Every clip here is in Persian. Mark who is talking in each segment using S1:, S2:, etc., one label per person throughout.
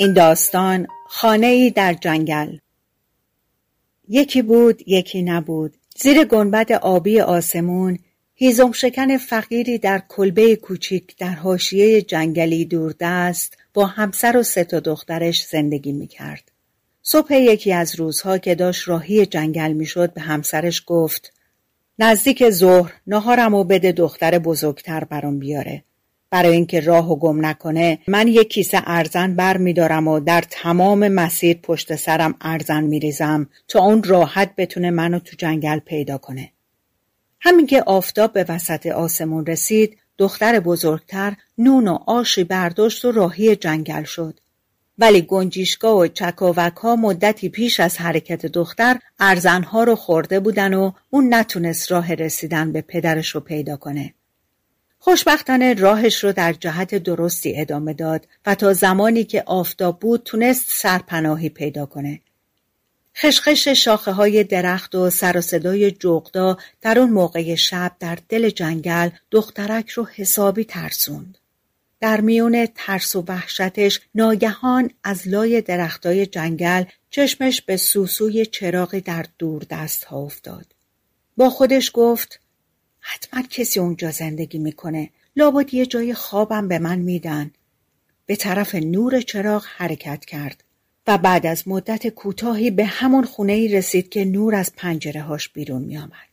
S1: این داستان خانه ای در جنگل یکی بود یکی نبود زیر گنبد آبی آسمون هیزم شکن فقیری در کلبه کوچیک در حاشیه جنگلی دوردست با همسر و سه تا دخترش زندگی می‌کرد. صبح یکی از روزها که داشت راهی جنگل می‌شد به همسرش گفت نزدیک ظهر نهارم و بده دختر بزرگتر برام بیاره. برای اینکه راه و گم نکنه من یک کیسه ارزن بر میدارم و در تمام مسیر پشت سرم ارزن میریزم تا اون راحت بتونه منو تو جنگل پیدا کنه. همین که آفتاب به وسط آسمون رسید دختر بزرگتر نون و آشی برداشت و راهی جنگل شد. ولی گنجیشگاه و چکاوک ها مدتی پیش از حرکت دختر ارزنها رو خورده بودن و اون نتونست راه رسیدن به پدرش رو پیدا کنه. خوشبختانه راهش رو در جهت درستی ادامه داد و تا زمانی که آفتاب بود تونست سرپناهی پیدا کنه. خشخش شاخه های درخت و سر و صدای جغدا در اون موقع شب در دل جنگل دخترک رو حسابی ترسوند. در میون ترس و وحشتش ناگهان از لای درختای جنگل چشمش به سوسوی چراغی در دور دست ها افتاد. با خودش گفت حتما کسی اونجا زندگی می‌کنه. لابد یه جای خوابم به من میدن. به طرف نور چراغ حرکت کرد و بعد از مدت کوتاهی به همون خونه ای رسید که نور از پنجره هاش بیرون می آمد.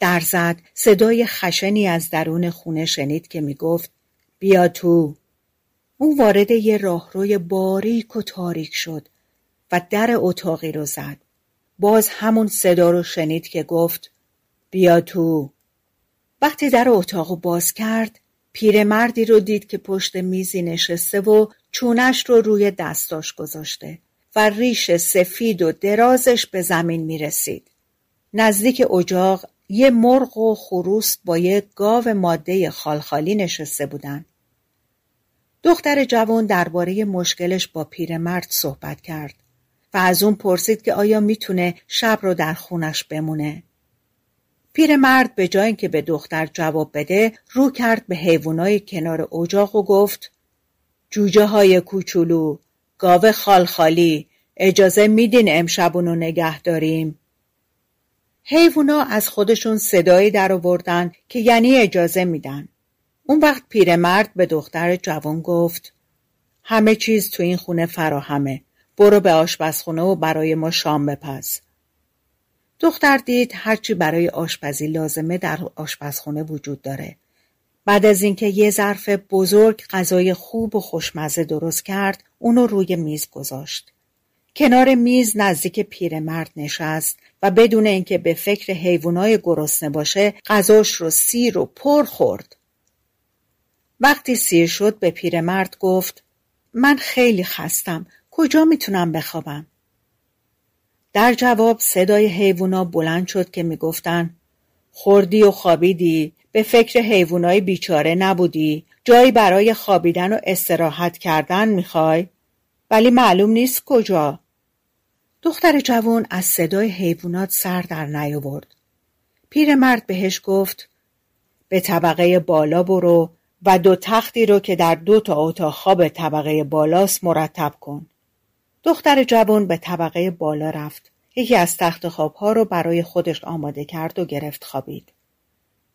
S1: در زد صدای خشنی از درون خونه شنید که می گفت بیا تو. او وارد یه راهروی باریک و تاریک شد و در اتاقی رو زد. باز همون صدا رو شنید که گفت بیا تو. وقتی در اتاق باز کرد پیرمردی رو دید که پشت میزی نشسته و چونش رو روی دستاش گذاشته و ریش سفید و درازش به زمین می رسید. نزدیک اجاق یه مرغ و خروس با یک گاو ماده خالخالی نشسته بودن. دختر جوان درباره مشکلش با پیرمرد صحبت کرد و از اون پرسید که آیا می‌تونه شب رو در خونش بمونه. پیرمرد به جای اینکه به دختر جواب بده رو کرد به حیوانای کنار اجاق و گفت جوجه های کوچولو گاو خالخالی اجازه میدین امشبونو نگه داریم. حیوونا از خودشون صدایی در آوردن که یعنی اجازه میدن. اون وقت پیرمرد به دختر جوان گفت همه چیز تو این خونه فراهمه. برو به آشپزخونه و برای ما شام بپز. دختر دید هرچی برای آشپزی لازمه در آشپزخونه وجود داره. بعد از اینکه یه ظرف بزرگ غذای خوب و خوشمزه درست کرد، اونو روی میز گذاشت. کنار میز نزدیک پیرمرد نشست و بدون اینکه به فکر حیوانای گرسنه باشه، غذاش رو سیر و پر خورد. وقتی سیر شد به پیرمرد گفت: من خیلی خستم. کجا می‌تونم بخوابم؟ در جواب صدای حیوونا بلند شد که می‌گفتن خوردی و خوابیدی؟ به فکر حیوانای بیچاره نبودی؟ جایی برای خوابیدن و استراحت کردن می‌خوای؟ ولی معلوم نیست کجا. دختر جوان از صدای حیوانات سر در نیاورد. پیرمرد بهش گفت به طبقه بالا برو و دو تختی رو که در دو تا اتاق خواب طبقه بالاست مرتب کن. دختر جوان به طبقه بالا رفت. یکی از تخت خوابها رو برای خودش آماده کرد و گرفت خوابید.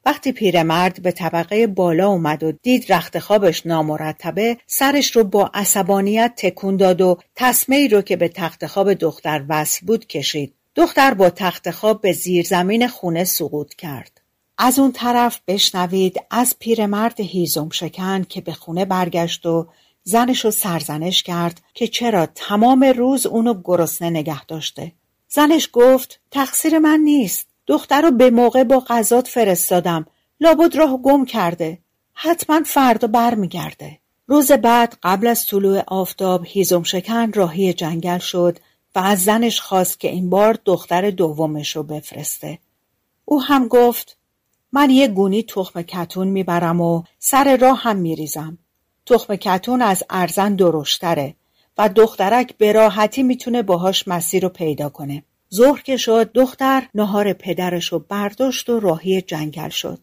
S1: وقتی پیرمرد به طبقه بالا اومد و دید رخت خوابش نامرتبه سرش رو با عصبانیت تکون داد و تصمه رو که به تخت خواب دختر وصل بود کشید. دختر با تخت خواب به زیر زمین خونه سقوط کرد. از اون طرف بشنوید از پیرمرد هیزم شکن که به خونه برگشت و زنش رو سرزنش کرد که چرا تمام روز اونو گرسنه نگه داشته. زنش گفت تقصیر من نیست. دختر رو به موقع با غذات فرستادم. لابد راه گم کرده حتما فردا برمیگرده روز بعد قبل از طلوع آفتاب هیزم شکن راهی جنگل شد و از زنش خواست که این بار دختر دومش رو بفرسته او هم گفت من یه گونی تخم کتون می‌برم و سر راه هم میریزم تخم کتون از ارزن درشتره و دخترک به راحتی می‌تونه باهاش مسیر رو پیدا کنه ظهر که شد دختر نهار پدرش رو برداشت و راهی جنگل شد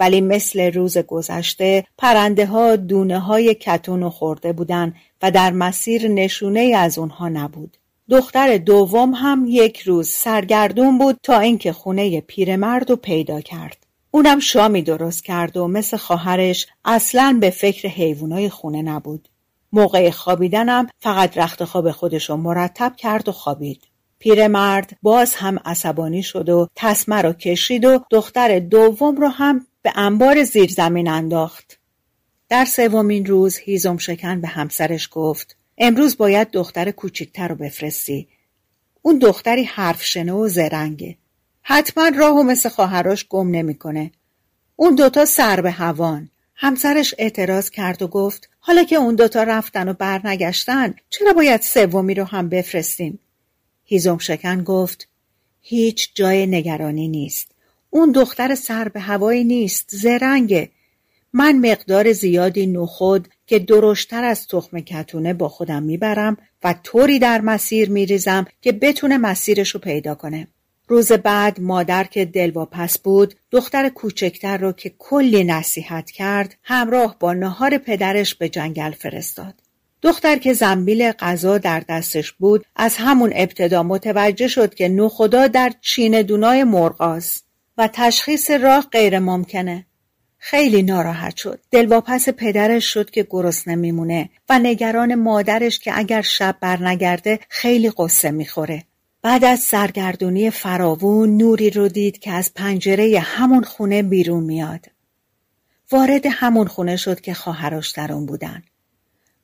S1: ولی مثل روز گذشته پرنده ها دونه های کتون و خورده بودن و در مسیر نشونه از اونها نبود. دختر دوم هم یک روز سرگردون بود تا اینکه خونه پیرمرد رو پیدا کرد. اونم شامی درست کرد و مثل خواهرش اصلا به فکر حیوانای خونه نبود. موقع خوابیدنم فقط رخت خواب خودش رو مرتب کرد و خوابید. پیرمرد باز هم عصبانی شد و تسمه رو کشید و دختر دوم رو هم به انبار زیرزمین انداخت. در سومین روز هیزم شکن به همسرش گفت امروز باید دختر کوچیکتر رو بفرستی. اون دختری حرف شنه و زرنگه. حتما راهو مثل خواهراش گم نمی‌کنه. اون دوتا سر به هوان. همسرش اعتراض کرد و گفت حالا که اون دوتا رفتن و برنگشتن چرا باید سومی رو هم بفرستیم؟ هیزم شکن گفت هیچ جای نگرانی نیست. اون دختر سر به هوایی نیست زرنگه من مقدار زیادی نخود که درشتر از تخم کتونه با خودم می‌برم و طوری در مسیر میریزم که بتونه مسیرش رو پیدا کنه روز بعد مادر که دلواپس بود دختر کوچکتر رو که کلی نصیحت کرد همراه با نهار پدرش به جنگل فرستاد دختر که زنبیل غذا در دستش بود از همون ابتدا متوجه شد که نخدا در چین دونای مرغاست و تشخیص راه غیر ممکنه. خیلی ناراحت شد. دلواپس پدرش شد که گرسنه میمونه و نگران مادرش که اگر شب برنگرده خیلی قصه می‌خوره. بعد از سرگردونی فراوون نوری رو دید که از پنجره همون خونه بیرون میاد. وارد همون خونه شد که خواهرش در اون بودن.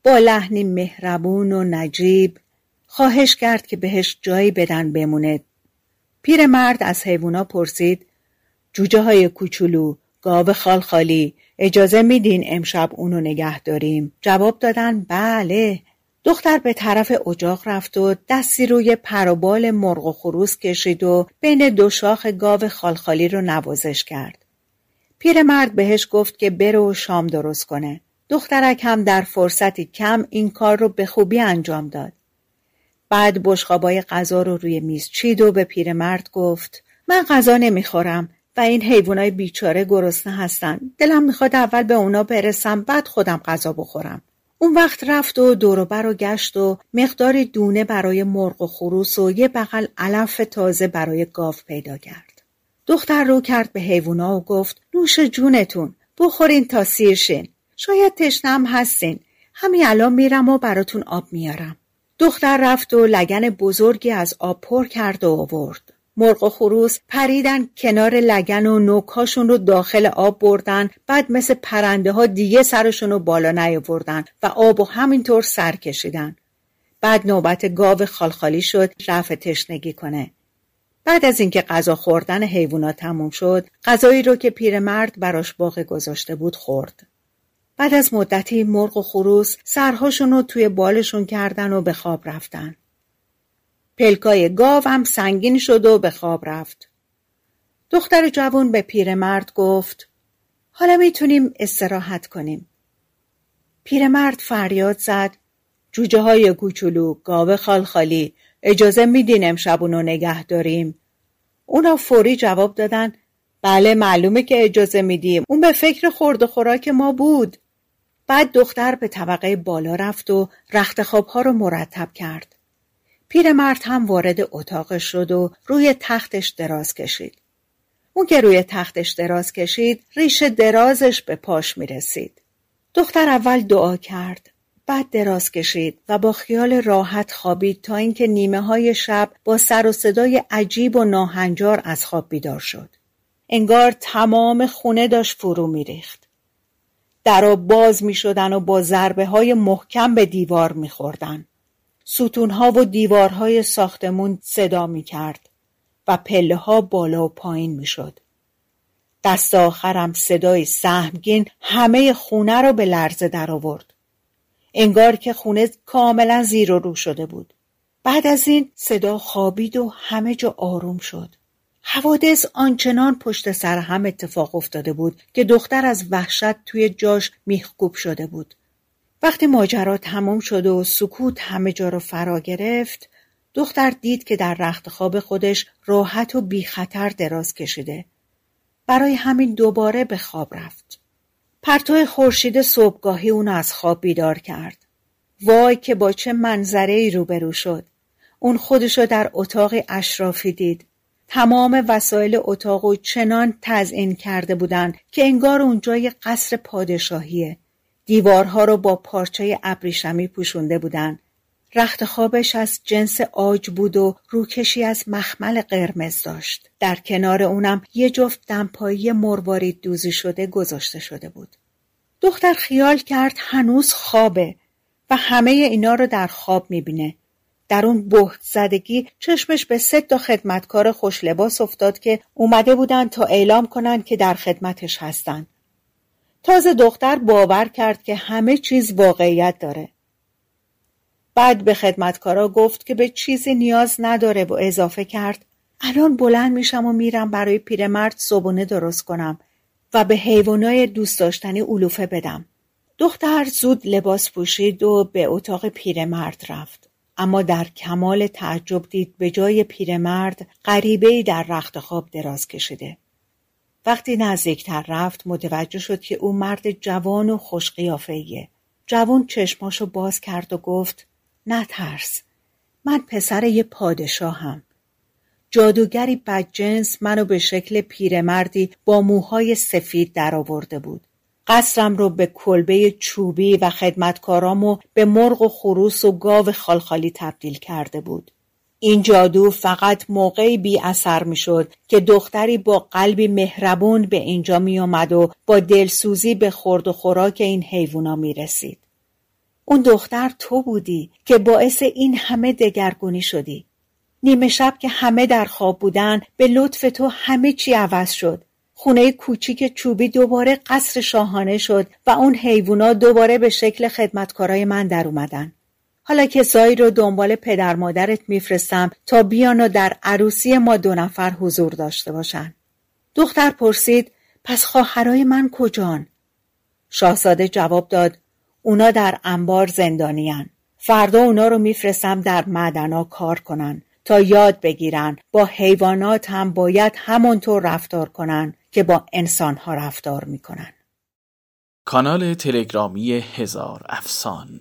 S1: با لحنی مهربون و نجیب خواهش کرد که بهش جایی بدن بمونه. پیرمرد از حیوونا پرسید جوجه های کوچولو گاو خالی اجازه میدین امشب اونو نگه داریم جواب دادن بله دختر به طرف اجاق رفت و دستی روی پروبال مرغ و خروس کشید و بین دو شاخ گاو خالخالی رو نوازش کرد. پیرمرد بهش گفت که بره و شام درست کنه. دخترک هم در فرصتی کم این کار رو به خوبی انجام داد. بعد بشخابای غذا رو روی میز چید و به پیرمرد گفت من غذا نمی‌خورم و این حیوانای بیچاره گرسنه هستن. دلم می‌خواد اول به اونا برسم بعد خودم غذا بخورم. اون وقت رفت و دوروبر و گشت و مقداری دونه برای مرغ و خروس و یه بغل علف تازه برای گاو پیدا کرد. دختر رو کرد به حیوونا و گفت نوش جونتون بخورین تا سیرشین شاید تشنم هستین. همین الان میرم و براتون آب میارم. دختر رفت و لگن بزرگی از آب پر کرد و آورد. مرغ و خروس پریدن کنار لگن و نوکاشون رو داخل آب بردن بعد مثل پرنده ها دیگه سرشون رو بالا نیاوردن و آب و همینطور سر کشیدن. بعد نوبت گاو خالخالی شد رفع تشنگی کنه. بعد از اینکه غذا خوردن حیوانات تموم شد غذایی رو که پیرمرد براش باقی گذاشته بود خورد. بعد از مدتی مرغ و خروس سرهاشون رو توی بالشون کردن و به خواب رفتن. پلکای گاوم سنگین شد و به خواب رفت. دختر جوان به پیرمرد گفت حالا می‌تونیم استراحت کنیم. پیرمرد فریاد زد جوجه های کوچولو گاوه خالخالی اجازه میدین امشب اونو نگه داریم. اونا فوری جواب دادن بله معلومه که اجازه میدیم اون به فکر خورد و خوراک ما بود. بعد دختر به طبقه بالا رفت و رخت خوابها رو مرتب کرد. پیرمرد هم وارد اتاقش شد و روی تختش دراز کشید. اون که روی تختش دراز کشید ریش درازش به پاش می رسید. دختر اول دعا کرد. بعد دراز کشید و با خیال راحت خوابید تا اینکه نیمه های شب با سر و صدای عجیب و ناهنجار از خواب بیدار شد. انگار تمام خونه داشت فرو میریخت. درا باز می شدن و با ضربه های محکم به دیوار می خوردن. ستونها و دیوارهای ساختمون صدا می کرد و پله ها بالا و پایین می شد. دست آخرم صدای سهمگین همه خونه رو به لرزه در آورد. انگار که خونه کاملا زیر و رو شده بود. بعد از این صدا خوابید و همه جا آروم شد. حوادث آنچنان پشت سر هم اتفاق افتاده بود که دختر از وحشت توی جاش میخکوب شده بود. وقتی ماجرا تمام شد و سکوت همه جا رو فرا گرفت دختر دید که در رخت خواب خودش راحت و بی خطر دراز کشیده. برای همین دوباره به خواب رفت. پرتو خورشید صبحگاهی اون از خواب بیدار کرد. وای که با چه منظره ای روبرو شد. اون خودشو در اتاق اشرافی دید. تمام وسایل اتاق و چنان تزئین کرده بودند که انگار اونجای قصر پادشاهیه. دیوارها رو با پارچه ابریشمی پوشونده بودند. رخت خوابش از جنس آج بود و روکشی از مخمل قرمز داشت. در کنار اونم یه جفت دمپایی مروارید دوزی شده گذاشته شده بود. دختر خیال کرد هنوز خوابه و همه اینا رو در خواب می‌بینه. در اون بهت زدگی چشمش به سه تا خدمتکار خوش لباس افتاد که اومده بودن تا اعلام کنن که در خدمتش هستن. تازه دختر باور کرد که همه چیز واقعیت داره. بعد به خدمتکارا گفت که به چیزی نیاز نداره و اضافه کرد الان بلند میشم و میرم برای پیرمرد صبونه درست کنم و به حیوانای دوست داشتنی علوفه بدم. دختر زود لباس پوشید و به اتاق پیرمرد رفت. اما در کمال تعجب دید به جای پیرمرد غریبه در رخت خواب دراز کشیده. وقتی نزدیکتر رفت متوجه شد که او مرد جوان و خوشقیافهیه. جوان چشماشو باز کرد و گفت نترس من پسر یه پادشاهم. جادوگری بدجنس منو به شکل پیرمردی با موهای سفید درآورده بود. قصرم رو به کلبه چوبی و خدمتکارامو به مرغ و خروس و گاو خالخالی تبدیل کرده بود. این جادو فقط موقعی بی اثر می شد که دختری با قلبی مهربون به اینجا می آمد و با دلسوزی به خورد و خوراک این حیوونا می رسید. اون دختر تو بودی که باعث این همه دگرگونی شدی. نیمه شب که همه در خواب بودن به لطف تو همه چی عوض شد. خونه کوچیک چوبی دوباره قصر شاهانه شد و اون حیوونا دوباره به شکل خدمتکارای من در اومدن. حالا کسایی رو دنبال پدر مادرت میفرستم تا بیان و در عروسی ما دو نفر حضور داشته باشن. دختر پرسید پس خواهرای من کجان؟ شاهزاده جواب داد اونا در انبار زندانیان. فردا اونا رو میفرستم در معدنا کار کنن تا یاد بگیرن با حیوانات هم باید همونطور رفتار کنن که با انسان ها رفتار می‌کنن.
S2: کانال تلگرامی هزار افسان